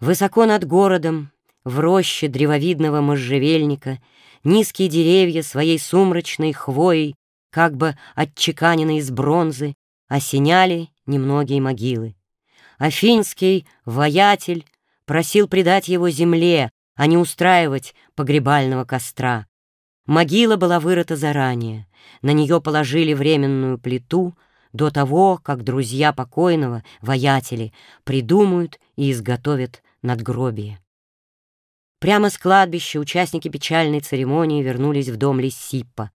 Высоко над городом, в роще древовидного можжевельника, низкие деревья своей сумрачной хвоей, как бы отчеканенные из бронзы, осеняли немногие могилы. Афинский воятель просил предать его земле, а не устраивать погребального костра. Могила была вырыта заранее, на нее положили временную плиту до того, как друзья покойного, воятели, придумают и изготовят надгробие. Прямо с кладбища участники печальной церемонии вернулись в дом Лисиппа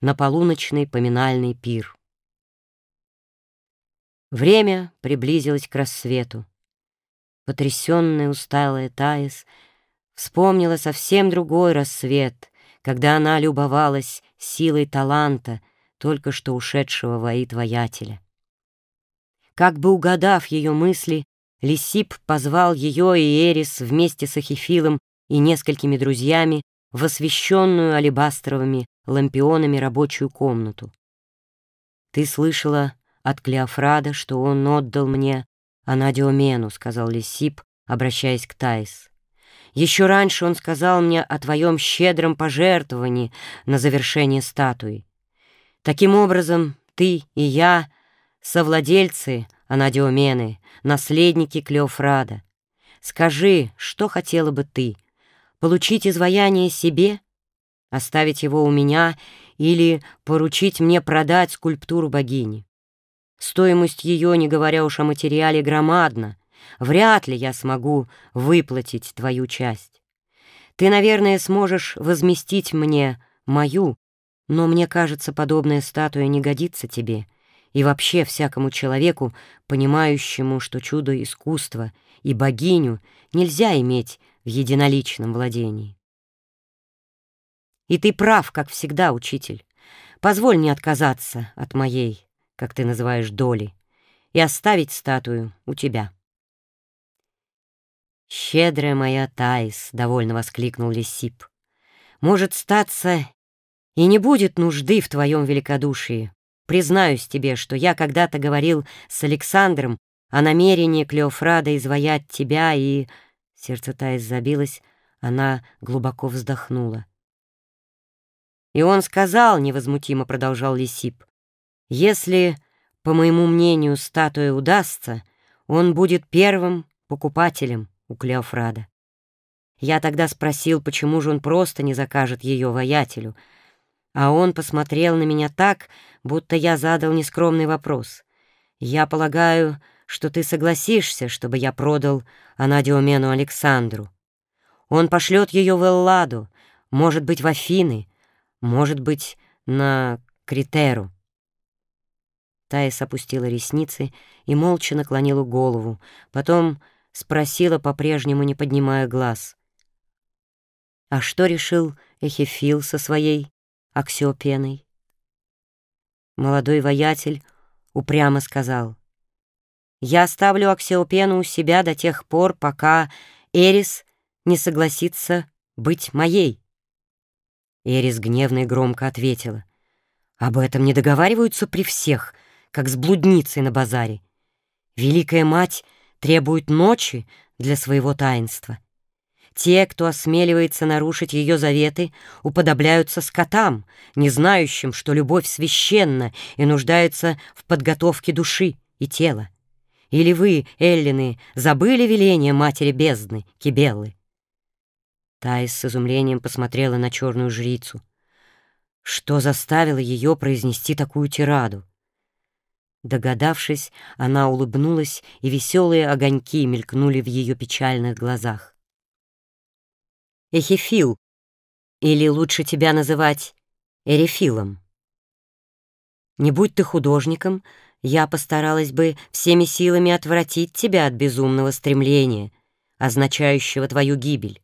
на полуночный поминальный пир. Время приблизилось к рассвету. Потрясенная усталая Таис вспомнила совсем другой рассвет, когда она любовалась силой таланта только что ушедшего воит-воятеля. Как бы угадав ее мысли, Лисип позвал ее и Эрис вместе с Ахифилом и несколькими друзьями в освещенную алебастровыми лампионами рабочую комнату. «Ты слышала от Клеофрада, что он отдал мне Анадиомену», — сказал Лисип, обращаясь к Таис. «Еще раньше он сказал мне о твоем щедром пожертвовании на завершение статуи. Таким образом, ты и я — совладельцы Анадиомены, наследники Клеофрада. Скажи, что хотела бы ты? Получить изваяние себе? Оставить его у меня или поручить мне продать скульптуру богини? Стоимость ее, не говоря уж о материале, громадна. Вряд ли я смогу выплатить твою часть. Ты, наверное, сможешь возместить мне мою, но мне кажется, подобная статуя не годится тебе — и вообще всякому человеку, понимающему, что чудо искусства и богиню нельзя иметь в единоличном владении. И ты прав, как всегда, учитель. Позволь мне отказаться от моей, как ты называешь, доли, и оставить статую у тебя. «Щедрая моя Таис!» — довольно воскликнул Лисип. «Может, статься и не будет нужды в твоем великодушии. Признаюсь тебе, что я когда-то говорил с Александром о намерении Клеофрада изваять тебя, и...» Сердце Таис забилось, она глубоко вздохнула. «И он сказал, — невозмутимо продолжал Лисип, — если, по моему мнению, статуя удастся, он будет первым покупателем у Клеофрада. Я тогда спросил, почему же он просто не закажет ее воятелю, а он посмотрел на меня так, будто я задал нескромный вопрос. «Я полагаю, что ты согласишься, чтобы я продал Анадиомену Александру. Он пошлет ее в Элладу, может быть, в Афины, может быть, на Критеру». Таис опустила ресницы и молча наклонила голову, потом спросила, по-прежнему не поднимая глаз. «А что решил Эхефил со своей Аксиопеной. Молодой воятель упрямо сказал, «Я оставлю Аксиопену у себя до тех пор, пока Эрис не согласится быть моей». Эрис гневно и громко ответила, «Об этом не договариваются при всех, как с блудницей на базаре. Великая мать требует ночи для своего таинства. Те, кто осмеливается нарушить ее заветы, уподобляются скотам, не знающим, что любовь священна и нуждается в подготовке души и тела. Или вы, эллины, забыли веление матери бездны, Кибеллы? Таис с изумлением посмотрела на черную жрицу. Что заставило ее произнести такую тираду? Догадавшись, она улыбнулась, и веселые огоньки мелькнули в ее печальных глазах. Эхифил, или лучше тебя называть Эрефилом. Не будь ты художником, я постаралась бы всеми силами отвратить тебя от безумного стремления, означающего твою гибель.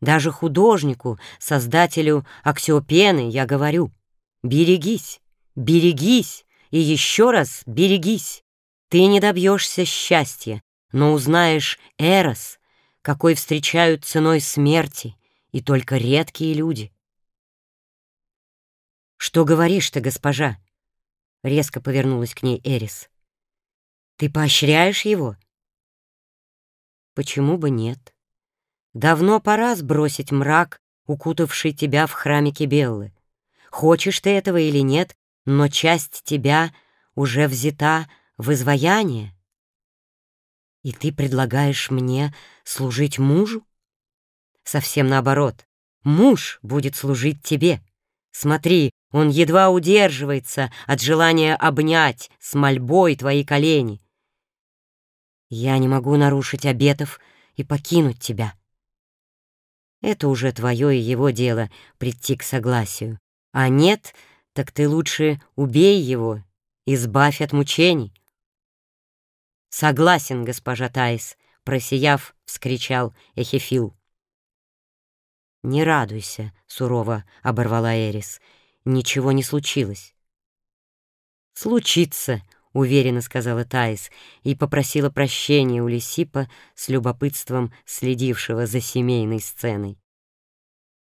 Даже художнику, создателю аксиопены, я говорю, берегись, берегись и еще раз берегись. Ты не добьешься счастья, но узнаешь Эрос, какой встречают ценой смерти, и только редкие люди. «Что говоришь ты, госпожа?» — резко повернулась к ней Эрис. «Ты поощряешь его?» Почему бы нет? Давно пора сбросить мрак, укутавший тебя в храме Кибеллы. Хочешь ты этого или нет, но часть тебя уже взята в изваяние. И ты предлагаешь мне служить мужу? Совсем наоборот. Муж будет служить тебе. Смотри, он едва удерживается от желания обнять с мольбой твои колени. Я не могу нарушить обетов и покинуть тебя. Это уже твое и его дело прийти к согласию. А нет, так ты лучше убей его, избавь от мучений. «Согласен, госпожа Таис», — просияв, вскричал Эхефил. «Не радуйся», — сурово оборвала Эрис. «Ничего не случилось». «Случится», — уверенно сказала Таис и попросила прощения у Лисипа с любопытством следившего за семейной сценой.